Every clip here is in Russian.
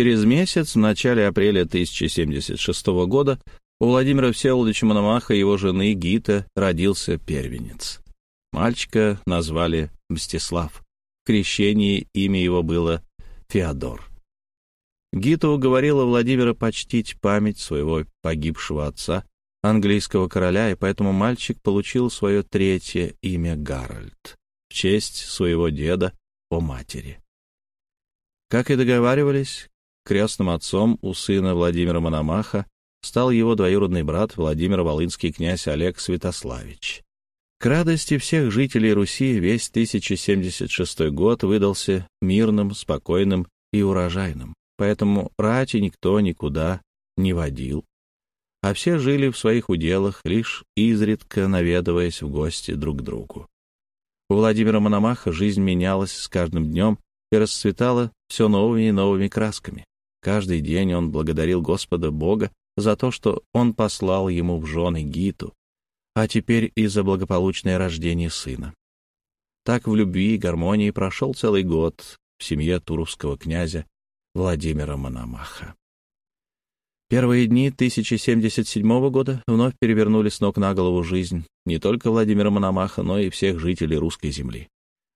Через месяц, в начале апреля 1076 года, у Владимира Всеволодовича Мономаха и его жены Гита родился первенец. Мальчика назвали Мстислав. В крещении имя его было Феодор. Гита уговорила Владимира почтить память своего погибшего отца, английского короля, и поэтому мальчик получил свое третье имя Гарольд в честь своего деда по матери. Как и договаривались, крестным отцом у сына Владимира Мономаха стал его двоюродный брат Владимир Волынский князь Олег Святославич. К радости всех жителей Руси весь 1076 год выдался мирным, спокойным и урожайным, поэтому рати никто никуда не водил, а все жили в своих уделах, лишь изредка наведываясь в гости друг к другу. У Владимира Мономаха жизнь менялась с каждым днем и расцветала все новыми и новыми красками. Каждый день он благодарил Господа Бога за то, что он послал ему в жены Гиту, а теперь и за благополучное рождение сына. Так в любви и гармонии прошел целый год в семье турусского князя Владимира Мономаха. Первые дни 1077 года вновь перевернули с ног на голову жизнь не только Владимира Мономаха, но и всех жителей русской земли.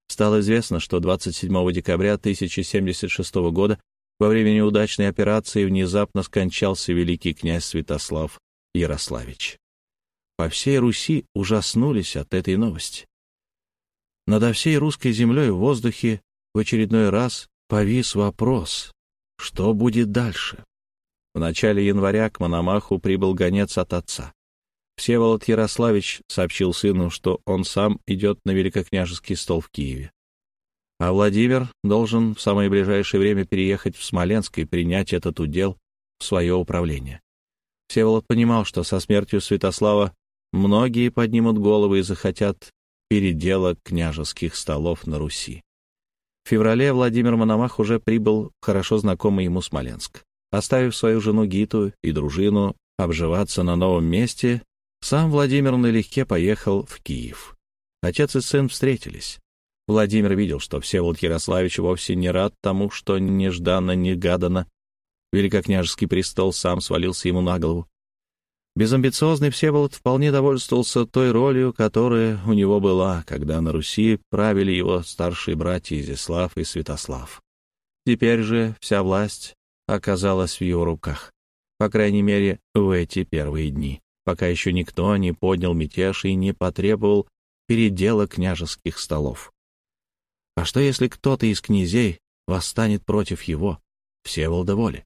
Стало известно, что 27 декабря 1076 года во время неудачной операции внезапно скончался великий князь Святослав Ярославич. По всей Руси ужаснулись от этой новости. Надо всей русской землей в воздухе в очередной раз повис вопрос, что будет дальше. В начале января к Мономаху прибыл гонец от отца. Всеволод Ярославич сообщил сыну, что он сам идет на великокняжеский стол в Киеве а Владимир должен в самое ближайшее время переехать в Смоленск и принять этот удел в свое управление. Всеволод понимал, что со смертью Святослава многие поднимут головы и захотят передела княжеских столов на Руси. В феврале Владимир Мономах уже прибыл в хорошо знакомый ему Смоленск. Оставив свою жену Гиту и дружину обживаться на новом месте, сам Владимир налегке поехал в Киев. Отец и сын встретились. Владимир видел, что Всеволод Ярославич вовсе не рад тому, что нежданно-негаданно великокняжеский престол сам свалился ему на голову. Безамбициозный Всеволод вполне довольствовался той ролью, которая у него была, когда на Руси правили его старшие братья Изяслав и Святослав. Теперь же вся власть оказалась в его руках, по крайней мере, в эти первые дни, пока еще никто не поднял мятеж и не потребовал передела княжеских столов. А что, если кто-то из князей восстанет против его, Всеволода воли?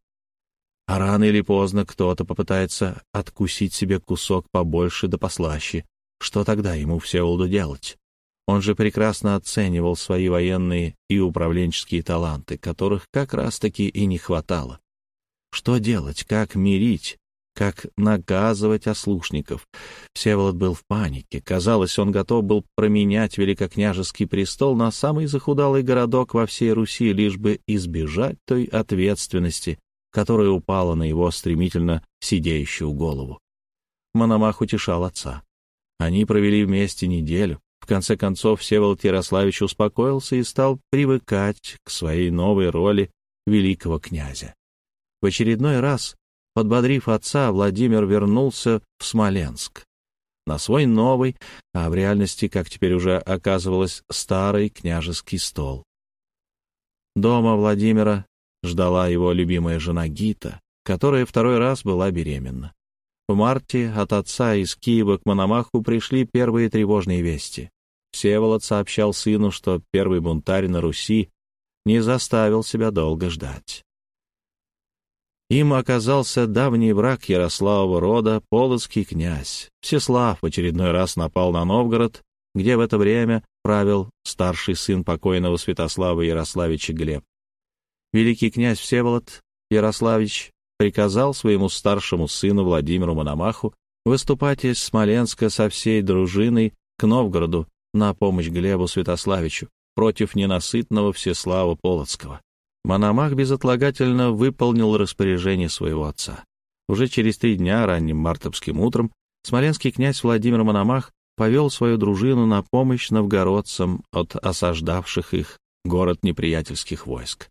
А рано или поздно кто-то попытается откусить себе кусок побольше да послаще. Что тогда ему Всеволоду делать? Он же прекрасно оценивал свои военные и управленческие таланты, которых как раз-таки и не хватало. Что делать, как мирить, как наказывать ослушников. Всеволод был в панике. Казалось, он готов был променять великокняжеский престол на самый захудалый городок во всей Руси, лишь бы избежать той ответственности, которая упала на его стремительно сидеющую голову. Мономах утешал отца. Они провели вместе неделю. В конце концов, Всеволод Ярославич успокоился и стал привыкать к своей новой роли великого князя. В очередной раз Подбодрив отца, Владимир вернулся в Смоленск. На свой новый, а в реальности, как теперь уже оказывалось, старый княжеский стол. Дома Владимира ждала его любимая жена Гита, которая второй раз была беременна. В марте от отца из Киева к Мономаху пришли первые тревожные вести. Всеволод сообщал сыну, что первый бунтарь на Руси не заставил себя долго ждать. Им оказался давний враг Ярославова рода, полоцкий князь. Всеслав в очередной раз напал на Новгород, где в это время правил старший сын покойного Святослава Ярославича Глеб. Великий князь Всеволод Ярославич приказал своему старшему сыну Владимиру Мономаху выступать из Смоленска со всей дружиной к Новгороду на помощь Глебу Святославичу против ненасытного Всеслава Полоцкого. Мономах безотлагательно выполнил распоряжение своего отца. Уже через три дня, ранним мартовским утром, смоленский князь Владимир Мономах повел свою дружину на помощь новгородцам от осаждавших их город неприятельских войск.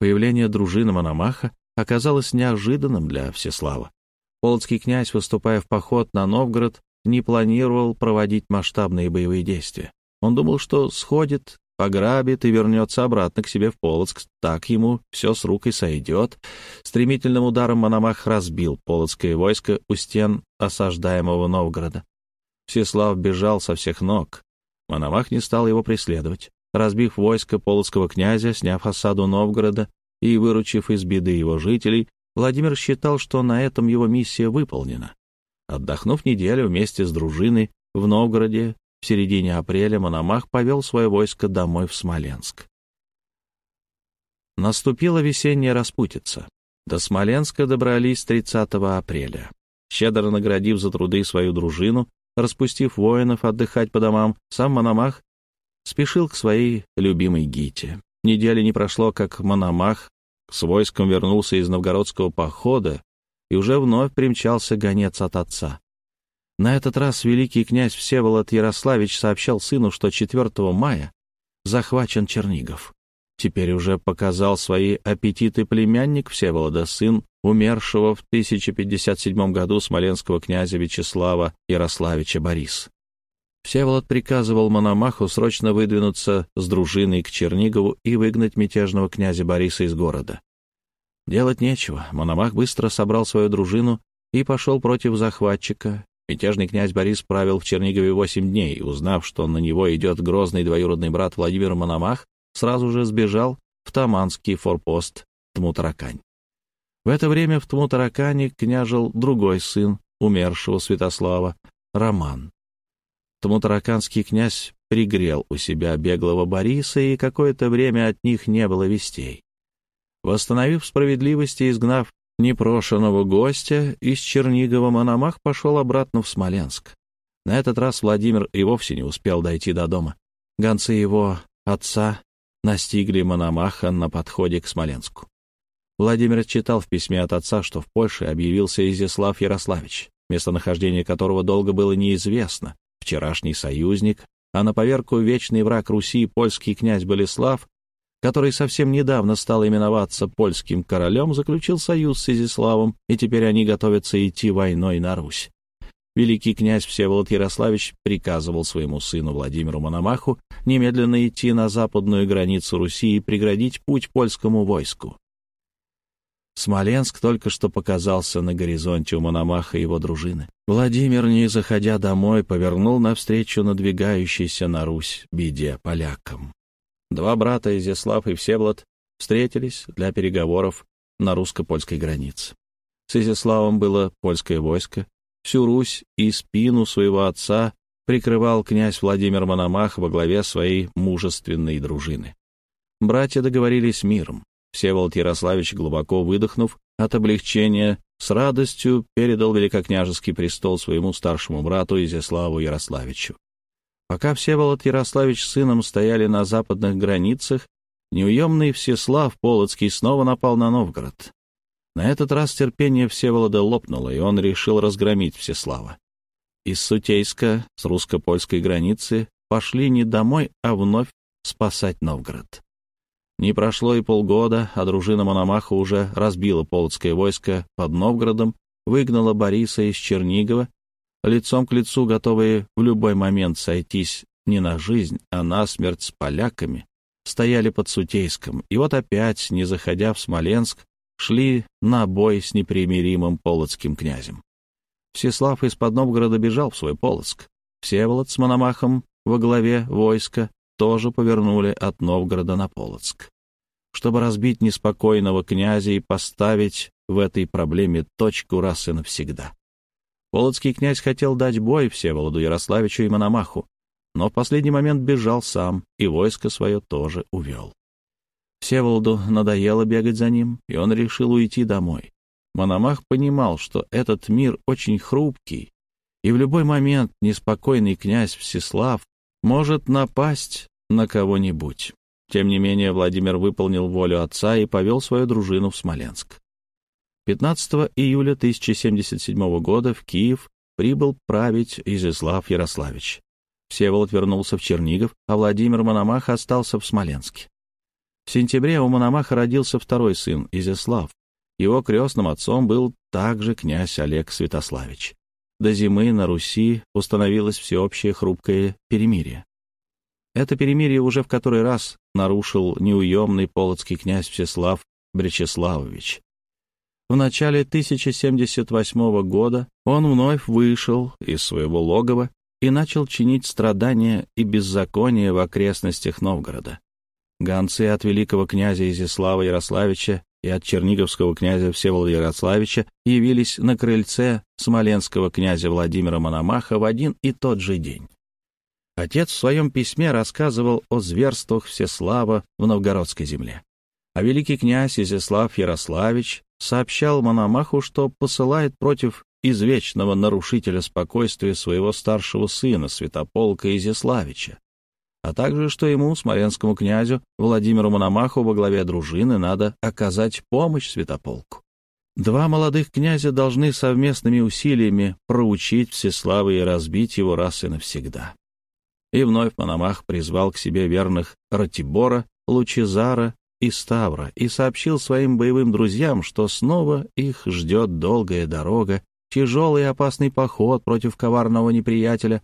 Появление дружины Мономаха оказалось неожиданным для Всеслава. Полоцкий князь, выступая в поход на Новгород, не планировал проводить масштабные боевые действия. Он думал, что сходит, пограбит и вернется обратно к себе в Полоцк. Так ему все с рук и сойдет. Стремительным ударом Мономах разбил полоцкое войско у стен осаждаемого Новгорода. Всеслав бежал со всех ног. Мономах не стал его преследовать. Разбив войско полоцкого князя, сняв осаду Новгорода и выручив из беды его жителей, Владимир считал, что на этом его миссия выполнена. Отдохнув неделю вместе с дружиной в Новгороде, в середине апреля Мономах повел свое войско домой в Смоленск. Наступила весенняя распутица. До Смоленска добрались 30 апреля. Щедро наградив за труды свою дружину, распустив воинов отдыхать по домам, сам Мономах спешил к своей любимой Гите. Недели не прошло, как Мономах с войском вернулся из новгородского похода, и уже вновь примчался гонец от отца. На этот раз великий князь Всеволод Ярославич сообщал сыну, что 4 мая захвачен Чернигов. Теперь уже показал свои аппетиты племянник Всеволода, сын умершего в 1057 году смоленского князя Вячеслава Ярославича Борис. Всеволод приказывал Мономаху срочно выдвинуться с дружиной к Чернигову и выгнать мятежного князя Бориса из города. Делать нечего, Мономах быстро собрал свою дружину и пошел против захватчика. Мятежный князь Борис правил в Чернигове восемь дней, и, узнав, что на него идет грозный двоюродный брат Владимир Мономах, сразу же сбежал в Таманский форпост Тмутаракань. В это время в Тмутаракане княжил другой сын умершего Святослава, Роман. Тмутараканский князь пригрел у себя беглого Бориса, и какое-то время от них не было вестей. Восстановив справедливость и изгнав непрошенного гостя, из Чернигова Мономах пошел обратно в Смоленск. На этот раз Владимир и вовсе не успел дойти до дома. Гонцы его отца настигли Мономаха на подходе к Смоленску. Владимир читал в письме от отца, что в Польше объявился Изяслав Ярославич, местонахождение которого долго было неизвестно. Вчерашний союзник, а на поверку вечный враг Руси польский князь Болеслав который совсем недавно стал именоваться польским королем, заключил союз с Изяславом, и теперь они готовятся идти войной на Русь. Великий князь Всеволод Ярославич приказывал своему сыну Владимиру Мономаху немедленно идти на западную границу Руси и преградить путь польскому войску. Смоленск только что показался на горизонте у Мономаха и его дружины. Владимир, не заходя домой, повернул навстречу надвигающейся на Русь беде полякам. Два брата, Изяслав и Всеволод, встретились для переговоров на русско-польской границе. С Изяславом было польское войско. Всю Русь и спину своего отца прикрывал князь Владимир Мономах во главе своей мужественной дружины. Братья договорились миром. Всеволод Ярославич, глубоко выдохнув от облегчения, с радостью передал великокняжеский престол своему старшему брату Изяславу Ярославичу. Пока Всеволод Ярославич с сыном стояли на западных границах, неуемный Всеслав Полоцкий снова напал на Новгород. На этот раз терпение Всеволода лопнуло, и он решил разгромить Всеслава. Из Сутейска, с русско-польской границы, пошли не домой, а вновь спасать Новгород. Не прошло и полгода, а дружина Мономаха уже разбила полоцкое войско под Новгородом, выгнала Бориса из Чернигова лицом к лицу готовые в любой момент сойтись не на жизнь, а на смерть с поляками, стояли под Сутейском, и вот опять, не заходя в Смоленск, шли на бой с непримиримым полоцким князем. Всеслав из-под Новгорода бежал в свой Полоцк. Всеволод с Мономахом во главе войска тоже повернули от Новгорода на Полоцк. Чтобы разбить неспокойного князя и поставить в этой проблеме точку раз и навсегда. Полоцкий князь хотел дать бой Всеволоду Ярославичу и Мономаху, но в последний момент бежал сам и войско свое тоже увел. Всеволоду надоело бегать за ним, и он решил уйти домой. Мономах понимал, что этот мир очень хрупкий, и в любой момент неспокойный князь Всеслав может напасть на кого-нибудь. Тем не менее, Владимир выполнил волю отца и повел свою дружину в Смоленск. 15 июля 1077 года в Киев прибыл править Изяслав Ярославич. Всеволод вернулся в Чернигов, а Владимир Мономах остался в Смоленске. В сентябре у Мономаха родился второй сын, Изяслав. Его крестным отцом был также князь Олег Святославич. До зимы на Руси установилось всеобщее хрупкое перемирие. Это перемирие уже в который раз нарушил неуемный полоцкий князь Всеслав Бречеславович. В начале 1078 года он вновь вышел из своего логова и начал чинить страдания и беззакония в окрестностях Новгорода. Гонцы от великого князя Изяслава Ярославича и от черниговского князя Всеволода Ярославича явились на крыльце смоленского князя Владимира Мономаха в один и тот же день. Отец в своем письме рассказывал о зверствах Всеслава в новгородской земле. А великий князь Изяслав Ярославич сообщал Мономаху, что посылает против извечного нарушителя спокойствия своего старшего сына, святополка Изяславича, а также, что ему, смоленскому князю Владимиру Мономаху во главе дружины, надо оказать помощь святополку. Два молодых князя должны совместными усилиями проучить Всеслава и разбить его раз и навсегда. И вновь Мономах призвал к себе верных Ратибора, Лучезара и Ставра и сообщил своим боевым друзьям, что снова их ждет долгая дорога, тяжелый и опасный поход против коварного неприятеля.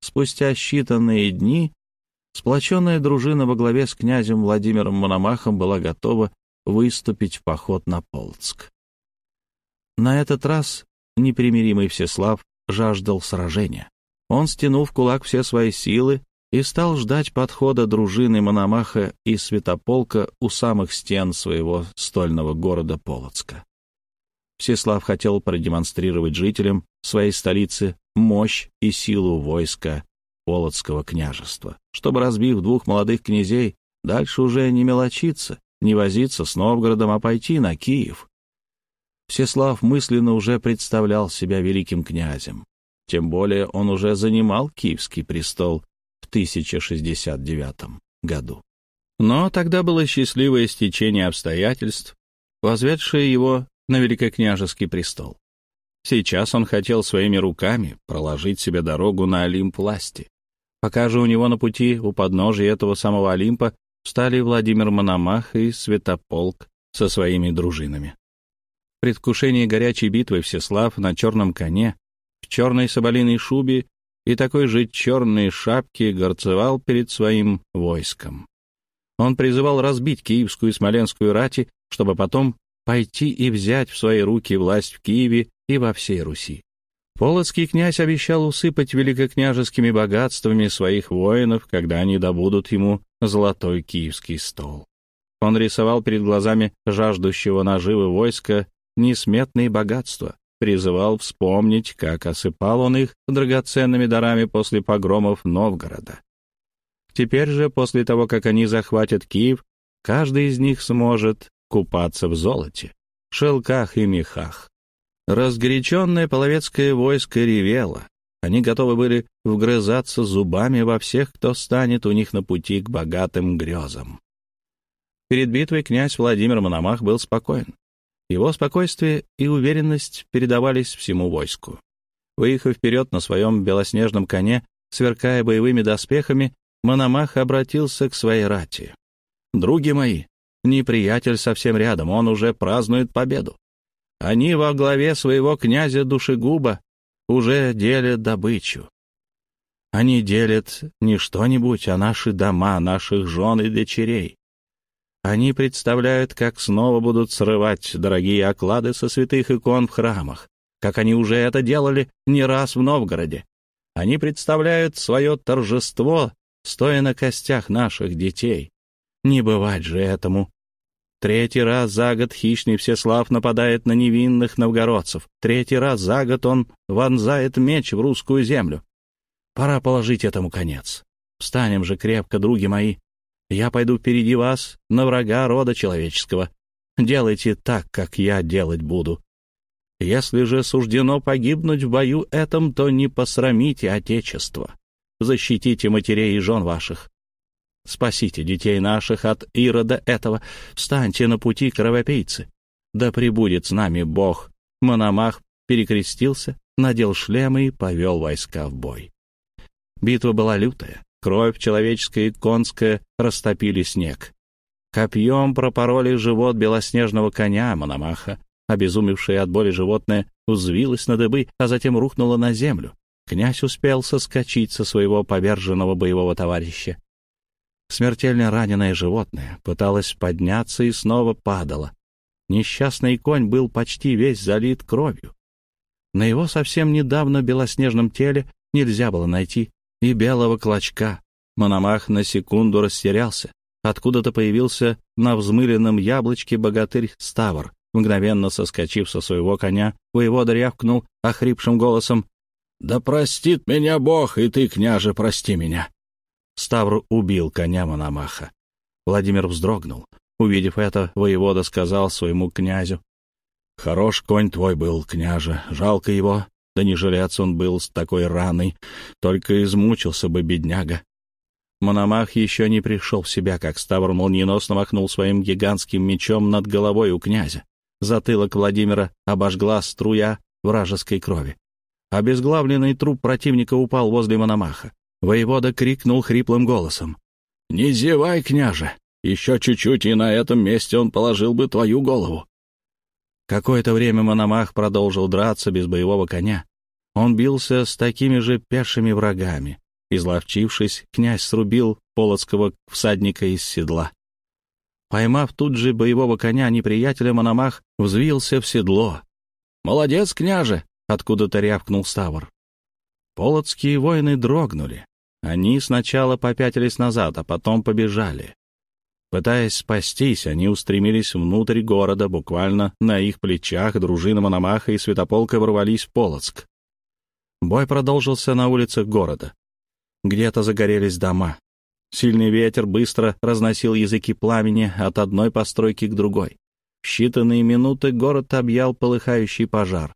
Спустя считанные дни сплоченная дружина во главе с князем Владимиром Мономахом была готова выступить в поход на Полцк. На этот раз непримиримый Всеслав жаждал сражения. Он стянул в кулак все свои силы и стал ждать подхода дружины Мономаха и Святополка у самых стен своего стольного города Полоцка. Всеслав хотел продемонстрировать жителям своей столицы мощь и силу войска Полоцкого княжества, чтобы, разбив двух молодых князей, дальше уже не мелочиться, не возиться с Новгородом, а пойти на Киев. Всеслав мысленно уже представлял себя великим князем. Тем более он уже занимал Киевский престол 1069 году. Но тогда было счастливое стечение обстоятельств, возведшее его на великокняжеский престол. Сейчас он хотел своими руками проложить себе дорогу на Олимп власти. Пока же у него на пути у подножия этого самого Олимпа встали Владимир Мономах и Святополк со своими дружинами. В предвкушении горячей битвы Всеслав на черном коне в черной соболиной шубе и такой же черной шапке горцевал перед своим войском. Он призывал разбить киевскую и смоленскую рати, чтобы потом пойти и взять в свои руки власть в Киеве и во всей Руси. Полоцкий князь обещал усыпать великокняжескими богатствами своих воинов, когда они добудут ему золотой киевский стол. Он рисовал перед глазами жаждущего наживы войска несметные богатства, призывал вспомнить, как осыпал он их драгоценными дарами после погромов Новгорода. Теперь же, после того, как они захватят Киев, каждый из них сможет купаться в золоте, шелках и мехах. Разгоряченное половецкое войско ревело. Они готовы были вгрызаться зубами во всех, кто станет у них на пути к богатым грезам. Перед битвой князь Владимир Мономах был спокоен. Его спокойствие и уверенность передавались всему войску. Выехав вперед на своем белоснежном коне, сверкая боевыми доспехами, Мономах обратился к своей рати. «Други мои, неприятель совсем рядом, он уже празднует победу. Они во главе своего князя Душегуба уже делят добычу. Они делят не что-нибудь, а наши дома, наших жен и дочерей. Они представляют, как снова будут срывать дорогие оклады со святых икон в храмах, как они уже это делали не раз в Новгороде. Они представляют свое торжество, стоя на костях наших детей. Не бывать же этому. Третий раз за год хищный Всеслав нападает на невинных новгородцев. Третий раз за год он вонзает меч в русскую землю. Пора положить этому конец. Встанем же крепко, други мои, я пойду впереди вас на врага рода человеческого. Делайте так, как я делать буду. Если же суждено погибнуть в бою этом, то не посрамите Отечество. Защитите матерей и жен ваших. Спасите детей наших от Ирода этого. Встаньте на пути кровопийцы. Да пребудет с нами Бог. Мономах перекрестился, надел шлем и повел войска в бой. Битва была лютая. Кровь человеческая и конская растопили снег. Копьем пропороли живот белоснежного коня Мономаха. Обезумевшее от боли животное взвилось на дыбы, а затем рухнуло на землю. Князь успел соскочить со своего поверженного боевого товарища. Смертельно раненое животное пыталось подняться и снова падало. Несчастный конь был почти весь залит кровью. На его совсем недавно белоснежном теле нельзя было найти и белого клочка. Мономах на секунду растерялся. Откуда-то появился на взмыленном яблочке богатырь Ставр. Мгновенно соскочив со своего коня, воевода рявкнул охрипшим голосом «Да простит меня Бог, и ты, княже, прости меня!» Ставр убил коня Мономаха. Владимир вздрогнул. Увидев это, воевода сказал своему князю «Хорош конь твой был, княже, жалко его, да не жалеться он был с такой раной, только измучился бы бедняга. Мономах еще не пришел в себя, как Ставр молниеносно махнул своим гигантским мечом над головой у князя. Затылок Владимира обожгла струя вражеской крови. Обезглавленный труп противника упал возле Мономаха. Воевода крикнул хриплым голосом. «Не зевай, княже! Еще чуть-чуть, и на этом месте он положил бы твою голову!» Какое-то время Мономах продолжил драться без боевого коня. Он бился с такими же пешими врагами. Изловчившись, князь срубил полоцкого всадника из седла. Поймав тут же боевого коня неприятеля, Мономах взвился в седло. «Молодец, княже!» — откуда-то рявкнул Ставр. Полоцкие воины дрогнули. Они сначала попятились назад, а потом побежали. Пытаясь спастись, они устремились внутрь города, буквально на их плечах дружина Мономаха и Святополка ворвались в Полоцк. Бой продолжился на улицах города. Где-то загорелись дома. Сильный ветер быстро разносил языки пламени от одной постройки к другой. В считанные минуты город объял полыхающий пожар.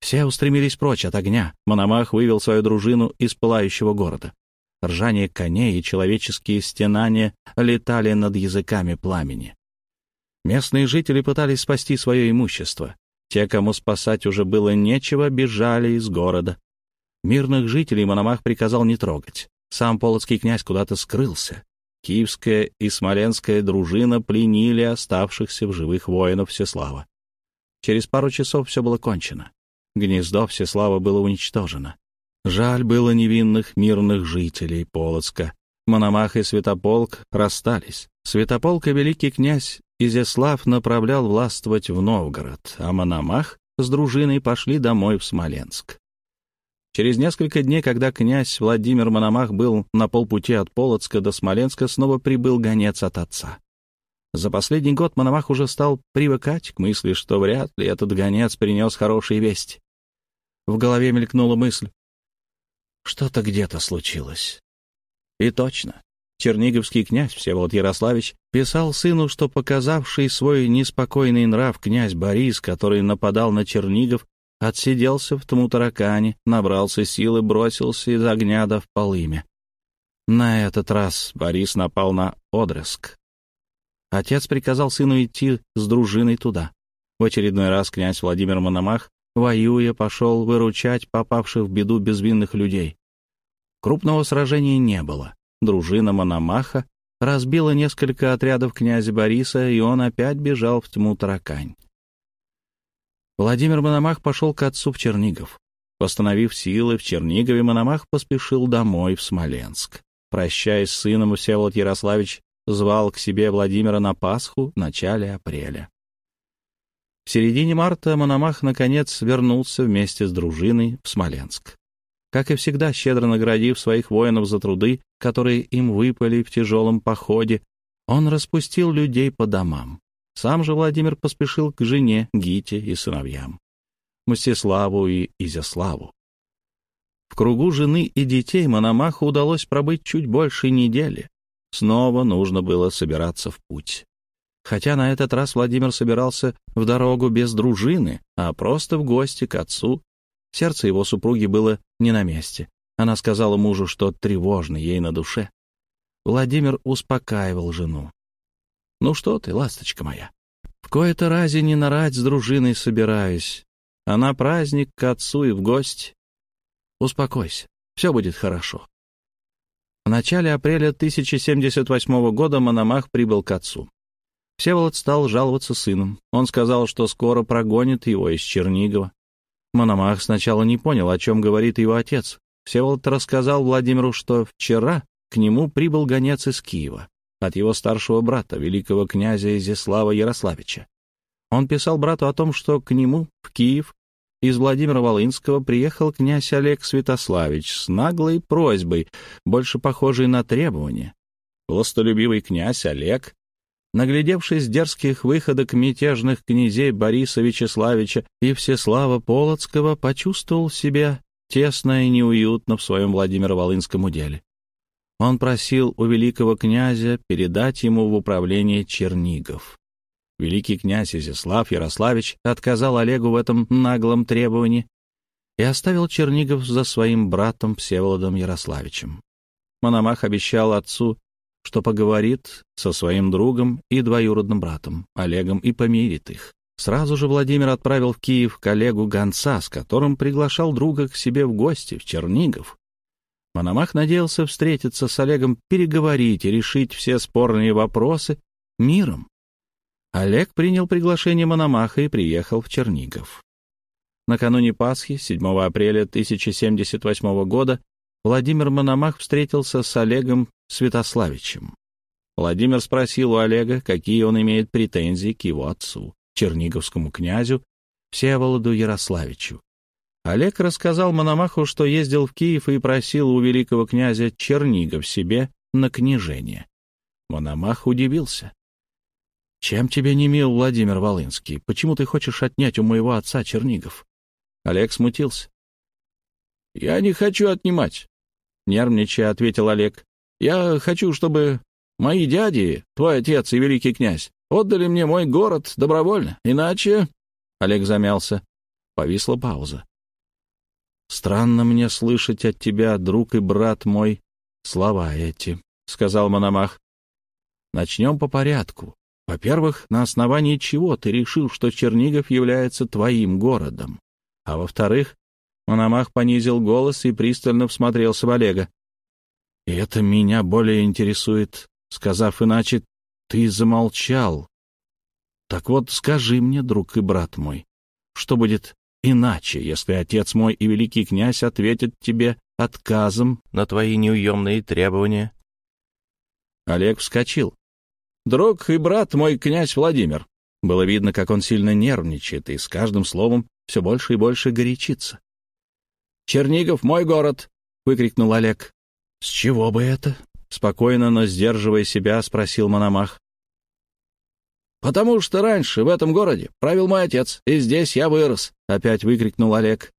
Все устремились прочь от огня. Мономах вывел свою дружину из пылающего города. Ржание коней и человеческие стенания летали над языками пламени. Местные жители пытались спасти свое имущество. Те, кому спасать уже было нечего, бежали из города. Мирных жителей Мономах приказал не трогать. Сам полоцкий князь куда-то скрылся. Киевская и Смоленская дружина пленили оставшихся в живых воинов Всеслава. Через пару часов все было кончено. Гнездо Всеслава было уничтожено. Жаль было невинных мирных жителей Полоцка. Мономах и Святополк расстались. Святополк и великий князь Изяслав направлял властвовать в Новгород, а Мономах с дружиной пошли домой в Смоленск. Через несколько дней, когда князь Владимир Мономах был на полпути от Полоцка до Смоленска, снова прибыл гонец от отца. За последний год Мономах уже стал привыкать к мысли, что вряд ли этот гонец принес хорошие вести. В голове мелькнула мысль. Что-то где-то случилось. И точно. Черниговский князь Всеволод Ярославич писал сыну, что показавший свой неспокойный нрав князь Борис, который нападал на Чернигов, Отсиделся в тому таракане, набрался силы, бросился из огня до в полыми. На этот раз Борис напал на Одреск. Отец приказал сыну идти с дружиной туда. В очередной раз князь Владимир Мономах, воюя, пошел выручать попавших в беду безвинных людей. Крупного сражения не было. Дружина Мономаха разбила несколько отрядов князя Бориса, и он опять бежал в тьму таракань. Владимир Мономах пошел к отцу в Чернигов. Восстановив силы в Чернигове, Мономах поспешил домой в Смоленск. Прощаясь с сыном, Всеволод Ярославич звал к себе Владимира на Пасху в начале апреля. В середине марта Мономах, наконец, вернулся вместе с дружиной в Смоленск. Как и всегда, щедро наградив своих воинов за труды, которые им выпали в тяжелом походе, он распустил людей по домам. Сам же Владимир поспешил к жене, Гите и сыновьям, Мстиславу и Изяславу. В кругу жены и детей Мономаху удалось пробыть чуть больше недели. Снова нужно было собираться в путь. Хотя на этот раз Владимир собирался в дорогу без дружины, а просто в гости к отцу. Сердце его супруги было не на месте. Она сказала мужу, что тревожно ей на душе. Владимир успокаивал жену. Ну что ты, ласточка моя, в кое-то разе не нарать с дружиной собираюсь, а на праздник к отцу и в гости. Успокойся, все будет хорошо. В начале апреля 1078 года Мономах прибыл к отцу. Всеволод стал жаловаться сыном. Он сказал, что скоро прогонит его из Чернигова. Мономах сначала не понял, о чем говорит его отец. Всеволод рассказал Владимиру, что вчера к нему прибыл гонец из Киева от его старшего брата, великого князя Изяслава Ярославича. Он писал брату о том, что к нему в Киев из Владимира Волынского приехал князь Олег Святославич с наглой просьбой, больше похожей на требование. Властолюбивый князь Олег, наглядевшись дерзких выходок мятежных князей Бориса Вячеславича и Всеслава Полоцкого, почувствовал себя тесно и неуютно в своем Владимиро-Волынском уделе. Он просил у великого князя передать ему в управление Чернигов. Великий князь Изяслав Ярославич отказал Олегу в этом наглом требовании и оставил Чернигов за своим братом Всеволодом Ярославичем. Мономах обещал отцу, что поговорит со своим другом и двоюродным братом Олегом и помирит их. Сразу же Владимир отправил в Киев коллегу гонца, с которым приглашал друга к себе в гости в Чернигов. Мономах надеялся встретиться с Олегом, переговорить и решить все спорные вопросы миром. Олег принял приглашение Мономаха и приехал в Чернигов. Накануне Пасхи, 7 апреля 1078 года, Владимир Мономах встретился с Олегом Святославичем. Владимир спросил у Олега, какие он имеет претензии к его отцу, черниговскому князю Всеволоду Ярославичу. Олег рассказал Мономаху, что ездил в Киев и просил у великого князя Чернигов себе на княжение. Мономах удивился. «Чем тебе не мил Владимир Волынский? Почему ты хочешь отнять у моего отца Чернигов?» Олег смутился. «Я не хочу отнимать», — нервничая ответил Олег. «Я хочу, чтобы мои дяди, твой отец и великий князь, отдали мне мой город добровольно, иначе...» Олег замялся. Повисла пауза. «Странно мне слышать от тебя, друг и брат мой, слова эти», — сказал Мономах. «Начнем по порядку. Во-первых, на основании чего ты решил, что Чернигов является твоим городом? А во-вторых, Мономах понизил голос и пристально всмотрелся в Олега. «И это меня более интересует. Сказав иначе, ты замолчал. Так вот, скажи мне, друг и брат мой, что будет иначе, если отец мой и великий князь ответят тебе отказом на твои неуемные требования?» Олег вскочил. «Друг и брат мой князь Владимир». Было видно, как он сильно нервничает и с каждым словом все больше и больше горячится. «Чернигов — мой город!» — выкрикнул Олег. «С чего бы это?» — спокойно, но сдерживая себя, спросил Мономах. «Потому что раньше в этом городе правил мой отец, и здесь я вырос», — опять выкрикнул Олег.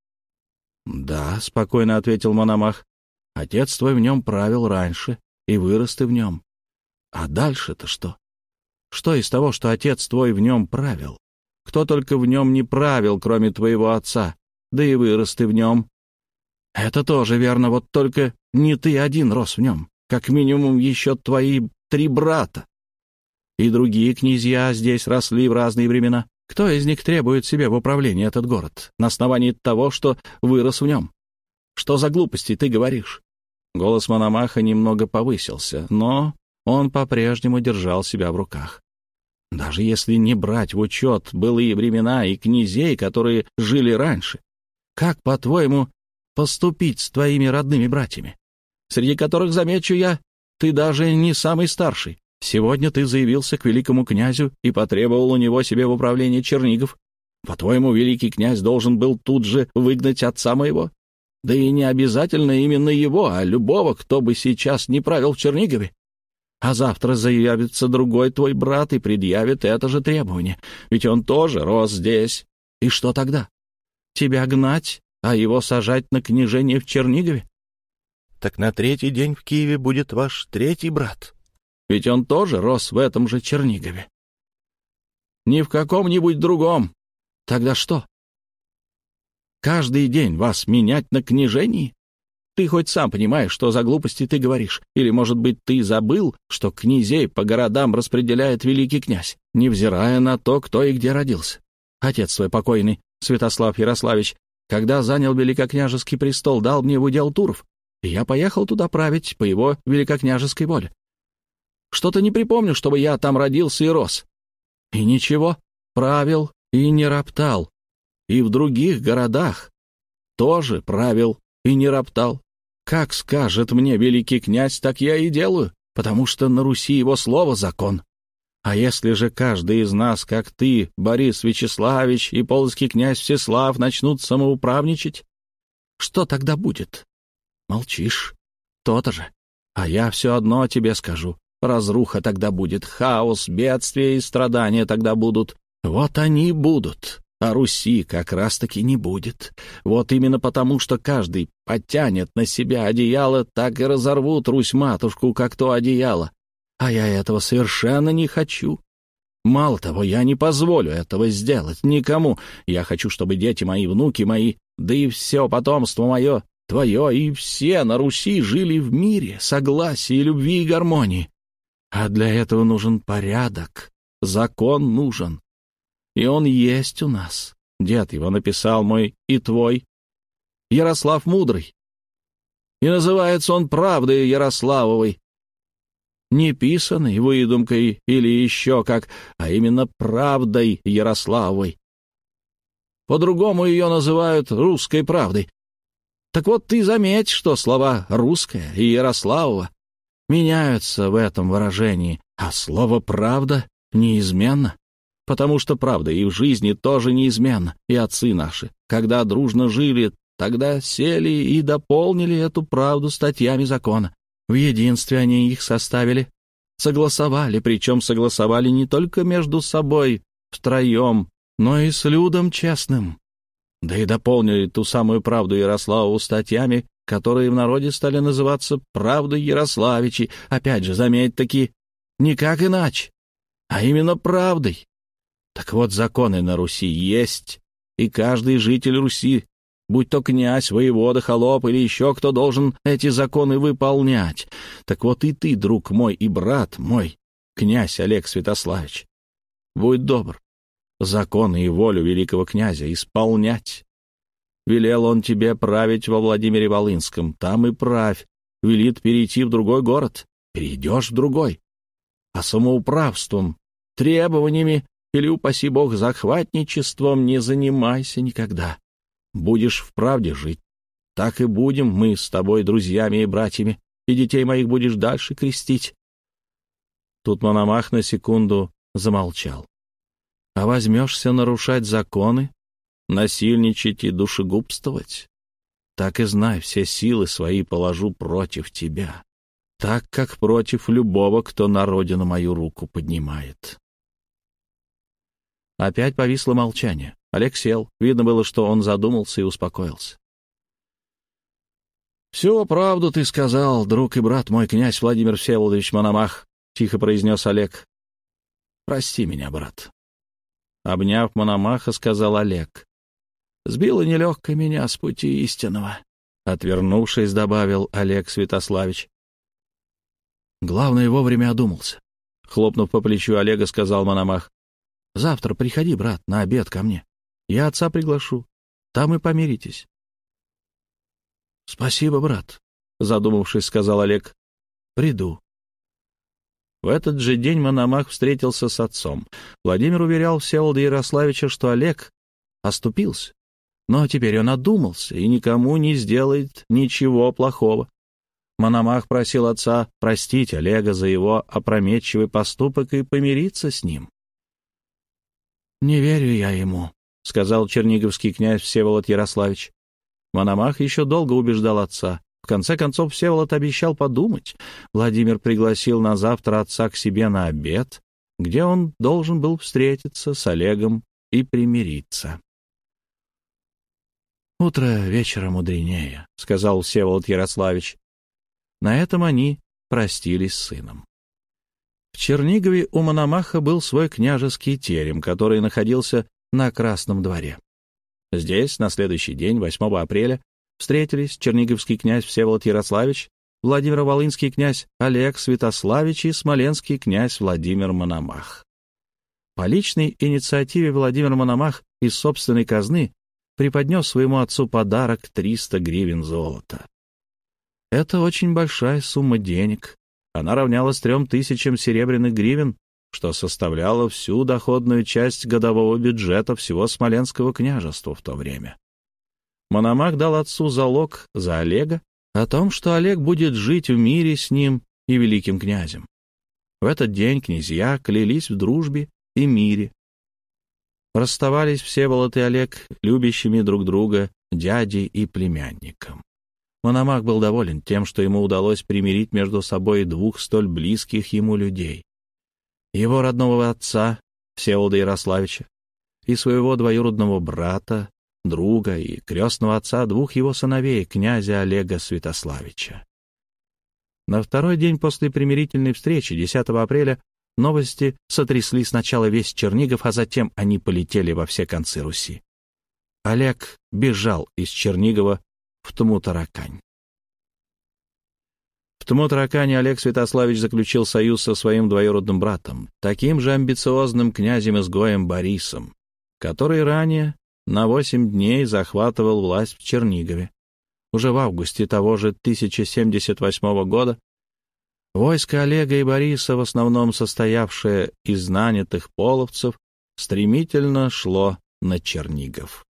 «Да», — спокойно ответил Мономах. «Отец твой в нем правил раньше, и вырос ты в нем. А дальше-то что? Что из того, что отец твой в нем правил? Кто только в нем не правил, кроме твоего отца, да и вырос ты в нем. Это тоже верно, вот только не ты один рос в нем, как минимум еще твои три брата. И другие князья здесь росли в разные времена. Кто из них требует себе в управлении этот город на основании того, что вырос в нем? Что за глупости ты говоришь?» Голос Мономаха немного повысился, но он по-прежнему держал себя в руках. Даже если не брать в учет былые времена и князей, которые жили раньше, как, по-твоему, поступить с твоими родными братьями, среди которых, замечу я, ты даже не самый старший? Сегодня ты заявился к великому князю и потребовал у него себе в управление Чернигов. По-твоему, великий князь должен был тут же выгнать отца моего? Да и не обязательно именно его, а любого, кто бы сейчас не правил в Чернигове. А завтра заявится другой твой брат и предъявит это же требование, ведь он тоже рос здесь. И что тогда? Тебя гнать, а его сажать на княжение в Чернигове? Так на третий день в Киеве будет ваш третий брат. Ведь он тоже рос в этом же Чернигове. Не в каком-нибудь другом. Тогда что? Каждый день вас менять на княжении? Ты хоть сам понимаешь, что за глупости ты говоришь? Или, может быть, ты забыл, что князей по городам распределяет великий князь, невзирая на то, кто и где родился? Отец свой покойный, Святослав Ярославич, когда занял великокняжеский престол, дал мне в удел Туров. и я поехал туда править по его великокняжеской воле. Что-то не припомню, чтобы я там родился и рос. И ничего, правил и не роптал. И в других городах тоже правил и не роптал. Как скажет мне великий князь, так я и делаю, потому что на Руси его слово — закон. А если же каждый из нас, как ты, Борис Вячеславич и полоцкий князь Всеслав, начнут самоуправничать, что тогда будет? Молчишь. То-то же. А я все одно тебе скажу. Разруха тогда будет, хаос, бедствия и страдания тогда будут. Вот они будут, а Руси как раз-таки не будет. Вот именно потому, что каждый подтянет на себя одеяло, так и разорвут Русь-матушку, как то одеяло. А я этого совершенно не хочу. Мало того, я не позволю этого сделать никому. Я хочу, чтобы дети мои, внуки мои, да и все потомство мое, твое и все на Руси жили в мире, согласии, любви и гармонии. А для этого нужен порядок, закон нужен. И он есть у нас. Дед его написал мой и твой, Ярослав Мудрый. И называется он правдой Ярославовой. Не писаной выдумкой или еще как, а именно правдой Ярославовой. По-другому ее называют русской правдой. Так вот ты заметь, что слова «русская» и «Ярославова» меняются в этом выражении, а слово «правда» неизменно, потому что правда и в жизни тоже неизменно, и отцы наши, когда дружно жили, тогда сели и дополнили эту правду статьями закона. В единстве они их составили, согласовали, причем согласовали не только между собой втроем, но и с людом честным. Да и дополнили ту самую правду Ярославу статьями, которые в народе стали называться «правдой Ярославичи», опять же, заметь-таки, никак иначе, а именно правдой. Так вот, законы на Руси есть, и каждый житель Руси, будь то князь, воевода, холоп или еще кто, должен эти законы выполнять. Так вот и ты, друг мой и брат мой, князь Олег Святославич, будь добр, законы и волю великого князя исполнять. Велел он тебе править во Владимире Волынском, там и правь. Велит перейти в другой город, перейдешь в другой. А самоуправством, требованиями или, упаси бог, захватничеством не занимайся никогда. Будешь в правде жить. Так и будем мы с тобой друзьями и братьями, и детей моих будешь дальше крестить. Тут Мономах на секунду замолчал. А возьмешься нарушать законы, насильничать и душегубствовать, так и знай, все силы свои положу против тебя, так как против любого, кто на родину мою руку поднимает. Опять повисло молчание. Олег сел. Видно было, что он задумался и успокоился. «Всю правду ты сказал, друг и брат мой, князь Владимир Всеволодович Мономах», — тихо произнес Олег. «Прости меня, брат». Обняв Мономаха, сказал Олег. Сбило нелегко меня с пути истинного. Отвернувшись, добавил Олег Святославич. Главное, вовремя одумался. Хлопнув по плечу Олега, сказал Мономах. Завтра приходи, брат, на обед ко мне. Я отца приглашу. Там и помиритесь. Спасибо, брат, задумавшись, сказал Олег. Приду. В этот же день Мономах встретился с отцом. Владимир уверял Всеволода Ярославича, что Олег оступился, но теперь он одумался и никому не сделает ничего плохого. Мономах просил отца простить Олега за его опрометчивый поступок и помириться с ним. «Не верю я ему», — сказал черниговский князь Всеволод Ярославич. Мономах еще долго убеждал отца. В конце концов, Всеволод обещал подумать. Владимир пригласил на завтра отца к себе на обед, где он должен был встретиться с Олегом и примириться. «Утро вечера мудренее», — сказал Всеволод Ярославич. На этом они простились с сыном. В Чернигове у Мономаха был свой княжеский терем, который находился на Красном дворе. Здесь на следующий день, 8 апреля, встретились черниговский князь Всеволод Ярославич, Владимир-Волынский князь Олег Святославич и смоленский князь Владимир Мономах. По личной инициативе Владимир Мономах из собственной казны преподнес своему отцу подарок 300 гривен золота. Это очень большая сумма денег. Она равнялась трем тысячам серебряных гривен, что составляло всю доходную часть годового бюджета всего Смоленского княжества в то время. Мономах дал отцу залог за Олега о том, что Олег будет жить в мире с ним и великим князем. В этот день князья клялись в дружбе и мире. Расставались Всеволод и Олег, любящими друг друга, дядей и племянником. Мономах был доволен тем, что ему удалось примирить между собой двух столь близких ему людей. Его родного отца, Всеволода Ярославича, и своего двоюродного брата, друга и крестного отца двух его сыновей, князя Олега Святославича. На второй день после примирительной встречи, 10 апреля, новости сотрясли сначала весь Чернигов, а затем они полетели во все концы Руси. Олег бежал из Чернигова в Тмутаракань. В Тмутаракане Олег Святославич заключил союз со своим двоюродным братом, таким же амбициозным князем-изгоем Борисом, который ранее на восемь дней захватывал власть в Чернигове. Уже в августе того же 1078 года войско Олега и Бориса, в основном состоявшее из нанятых половцев, стремительно шло на Чернигов.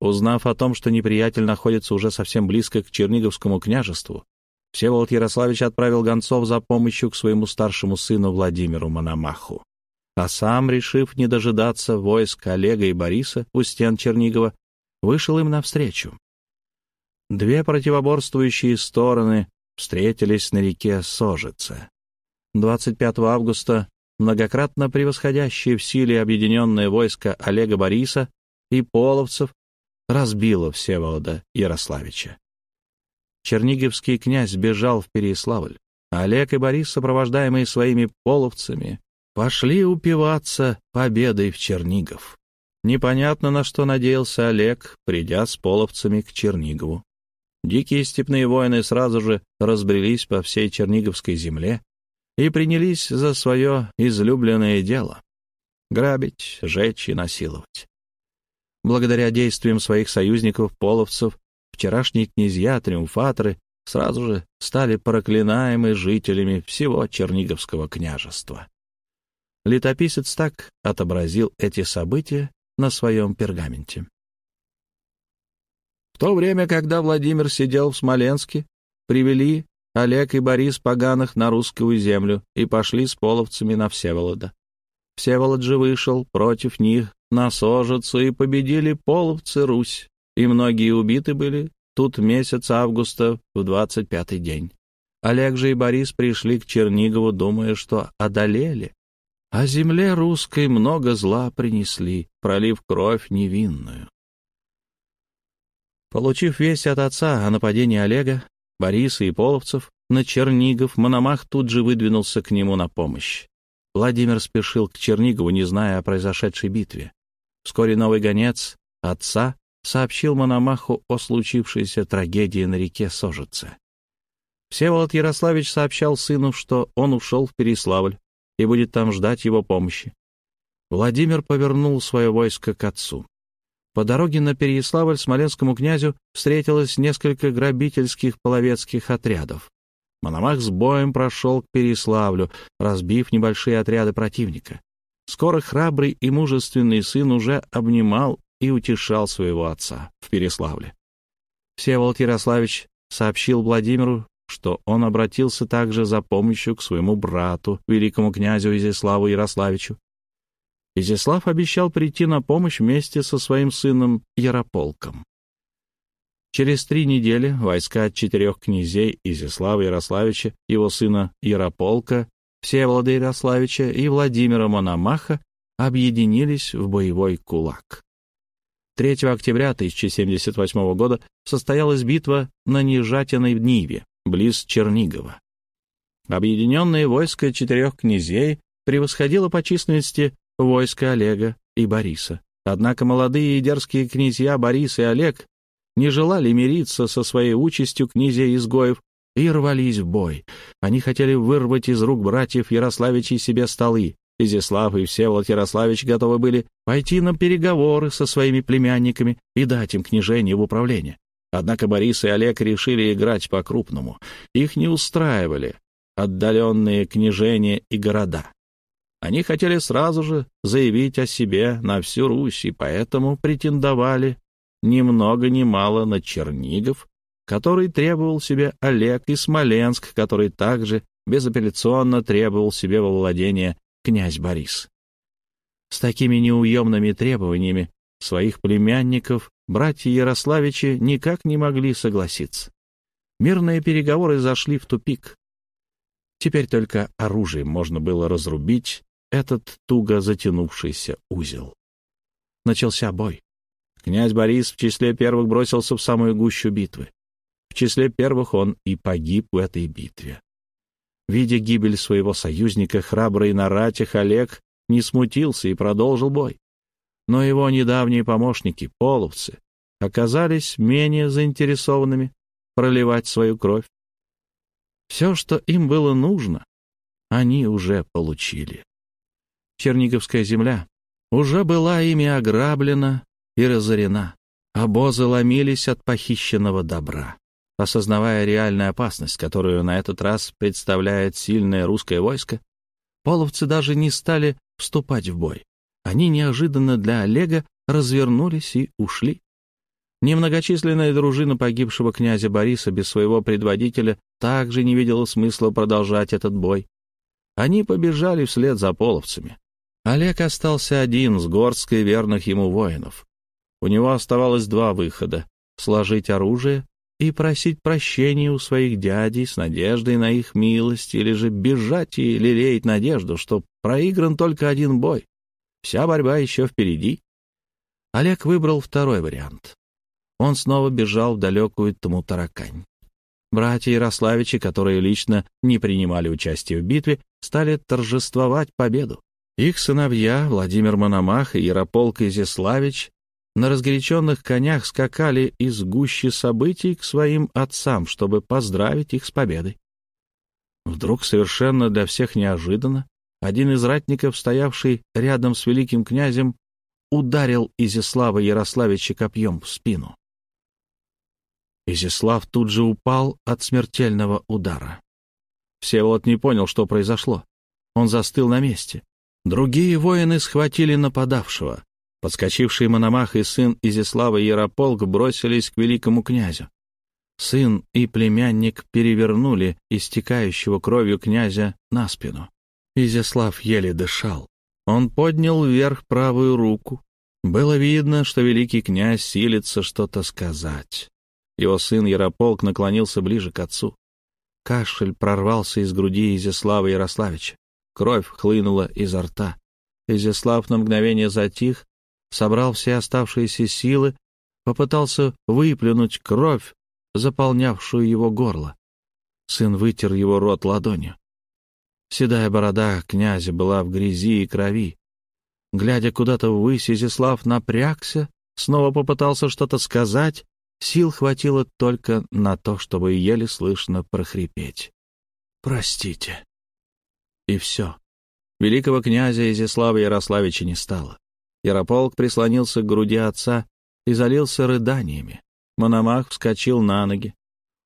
Узнав о том, что неприятель находится уже совсем близко к Черниговскому княжеству, Всеволод Ярославич отправил гонцов за помощью к своему старшему сыну Владимиру Мономаху. А сам, решив не дожидаться войск Олега и Бориса у стен Чернигова, вышел им навстречу. Две противоборствующие стороны встретились на реке Сожице. 25 августа многократно превосходящее в силе объединенное войско Олега Бориса и половцев разбило Всеволода Ярославича. Черниговский князь бежал в Переяславль, а Олег и Борис, сопровождаемые своими половцами, пошли упиваться победой в Чернигов. Непонятно, на что надеялся Олег, придя с половцами к Чернигову. Дикие степные воины сразу же разбрелись по всей Черниговской земле и принялись за свое излюбленное дело — грабить, жечь и насиловать. Благодаря действиям своих союзников, половцев, вчерашние князья-триумфаторы сразу же стали проклинаемы жителями всего Черниговского княжества. Летописец так отобразил эти события на своем пергаменте. В то время, когда Владимир сидел в Смоленске, привели Олег и Борис Поганых на русскую землю и пошли с половцами на Всеволода. Всеволод же вышел против них на Сожицу и победили половцы Русь, и многие убиты были тут месяц августа в двадцать пятый день. Олег же и Борис пришли к Чернигову, думая, что одолели, а земле русской много зла принесли, пролив кровь невинную. Получив весть от отца о нападении Олега, Бориса и половцев, на Чернигов Мономах тут же выдвинулся к нему на помощь. Владимир спешил к Чернигову, не зная о произошедшей битве. Вскоре новый гонец, отца, сообщил Мономаху о случившейся трагедии на реке Сожице. Всеволод Ярославич сообщал сыну, что он ушел в Переславль и будет там ждать его помощи. Владимир повернул свое войско к отцу. По дороге на Переяславль смоленскому князю встретилось несколько грабительских половецких отрядов. Мономах с боем прошел к Переславлю, разбив небольшие отряды противника. Скоро храбрый и мужественный сын уже обнимал и утешал своего отца в Переславле. Всеволод Ярославич сообщил Владимиру, что он обратился также за помощью к своему брату, великому князю Изяславу Ярославичу. Изяслав обещал прийти на помощь вместе со своим сыном Ярополком. Через три недели войска четырех князей Изяслава Ярославича, его сына Ярополка, Всеволода Ярославича и Владимира Мономаха объединились в боевой кулак. 3 октября 1078 года состоялась битва на Нежатиной Ниве, близ Чернигова. Объединенное войско четырех князей превосходило по численности войско Олега и Бориса. Однако молодые и дерзкие князья Борис и Олег не желали мириться со своей участью князей-изгоев и рвались в бой. Они хотели вырвать из рук братьев Ярославичей себе столы. Изяслав и Всеволод Ярославич готовы были пойти на переговоры со своими племянниками и дать им княжение в управление. Однако Борис и Олег решили играть по-крупному. Их не устраивали отдаленные княжения и города. Они хотели сразу же заявить о себе на всю Русь, и поэтому претендовали ни много ни мало на Чернигов, который требовал себе Олег, и Смоленск, который также безапелляционно требовал себе во владение князь Борис. С такими неуемными требованиями своих племянников братья Ярославичи никак не могли согласиться. Мирные переговоры зашли в тупик. Теперь только оружием можно было разрубить этот туго затянувшийся узел. Начался бой. Князь Борис в числе первых бросился в самую гущу битвы. В числе первых он и погиб в этой битве. Видя гибель своего союзника, храбрый на ратях Олег не смутился и продолжил бой. Но его недавние помощники, половцы, оказались менее заинтересованными проливать свою кровь. Все, что им было нужно, они уже получили. Черниговская земля уже была ими ограблена и разорена. Обозы ломились от похищенного добра. Осознавая реальную опасность, которую на этот раз представляет сильное русское войско, половцы даже не стали вступать в бой. Они неожиданно для Олега развернулись и ушли. Немногочисленная дружина погибшего князя Бориса без своего предводителя также не видела смысла продолжать этот бой. Они побежали вслед за половцами. Олег остался один с горсткой верных ему воинов. У него оставалось два выхода — сложить оружие и просить прощения у своих дядей с надеждой на их милость, или же бежать и лелеять надежду, что проигран только один бой. Вся борьба еще впереди. Олег выбрал второй вариант. Он снова бежал в далекую Тмутаракань. Братья Ярославичи, которые лично не принимали участие в битве, стали торжествовать победу. Их сыновья, Владимир Мономах и Ярополк Изяславич, на разгоряченных конях скакали из гущи событий к своим отцам, чтобы поздравить их с победой. Вдруг, совершенно для всех неожиданно, один из ратников, стоявший рядом с великим князем, ударил Изяслава Ярославича копьем в спину. Изяслав тут же упал от смертельного удара. Всеволод не понял, что произошло. Он застыл на месте. Другие воины схватили нападавшего. Подскочивший Мономах и сын Изяслава Ярополк бросились к великому князю. Сын и племянник перевернули истекающего кровью князя на спину. Изяслав еле дышал. Он поднял вверх правую руку. Было видно, что великий князь силится что-то сказать. Его сын Ярополк наклонился ближе к отцу. Кашель прорвался из груди Изяслава Ярославича. Кровь хлынула изо рта. Изяслав на мгновение затих, собрал все оставшиеся силы, попытался выплюнуть кровь, заполнявшую его горло. Сын вытер его рот ладонью. Седая борода князя была в грязи и крови. Глядя куда-то ввысь, Изяслав напрягся, снова попытался что-то сказать. Сил хватило только на то, чтобы еле слышно прохрипеть. «Простите». И все. Великого князя Изяслава Ярославича не стало. Ярополк прислонился к груди отца и залился рыданиями. Мономах вскочил на ноги.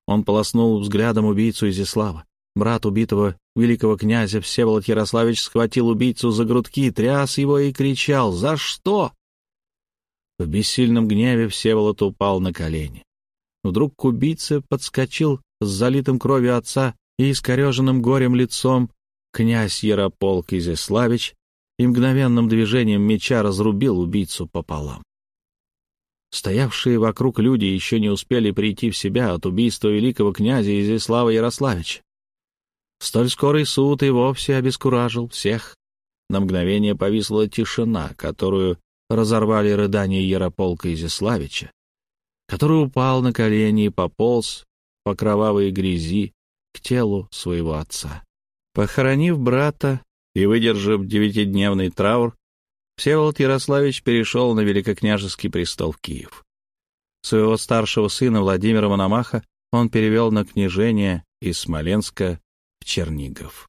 Он полоснул взглядом убийцу Изяслава. Брат убитого великого князя Всеволод Ярославич схватил убийцу за грудки, тряс его и кричал «За что?». В бессильном гневе Всеволод упал на колени. Вдруг к убийце подскочил с залитым кровью отца и искореженным горем лицом князь Ярополк Изяславич и мгновенным движением меча разрубил убийцу пополам. Стоявшие вокруг люди еще не успели прийти в себя от убийства великого князя Изяслава Ярославича. Столь скорый суд и вовсе обескуражил всех. На мгновение повисла тишина, которую разорвали рыдания Ярополка Изяславича, который упал на колени и пополз по кровавой грязи к телу своего отца. Похоронив брата и выдержав девятидневный траур, Всеволод Ярославич перешел на великокняжеский престол в Киев. Своего старшего сына Владимира Мономаха он перевел на княжение из Смоленска в Чернигов.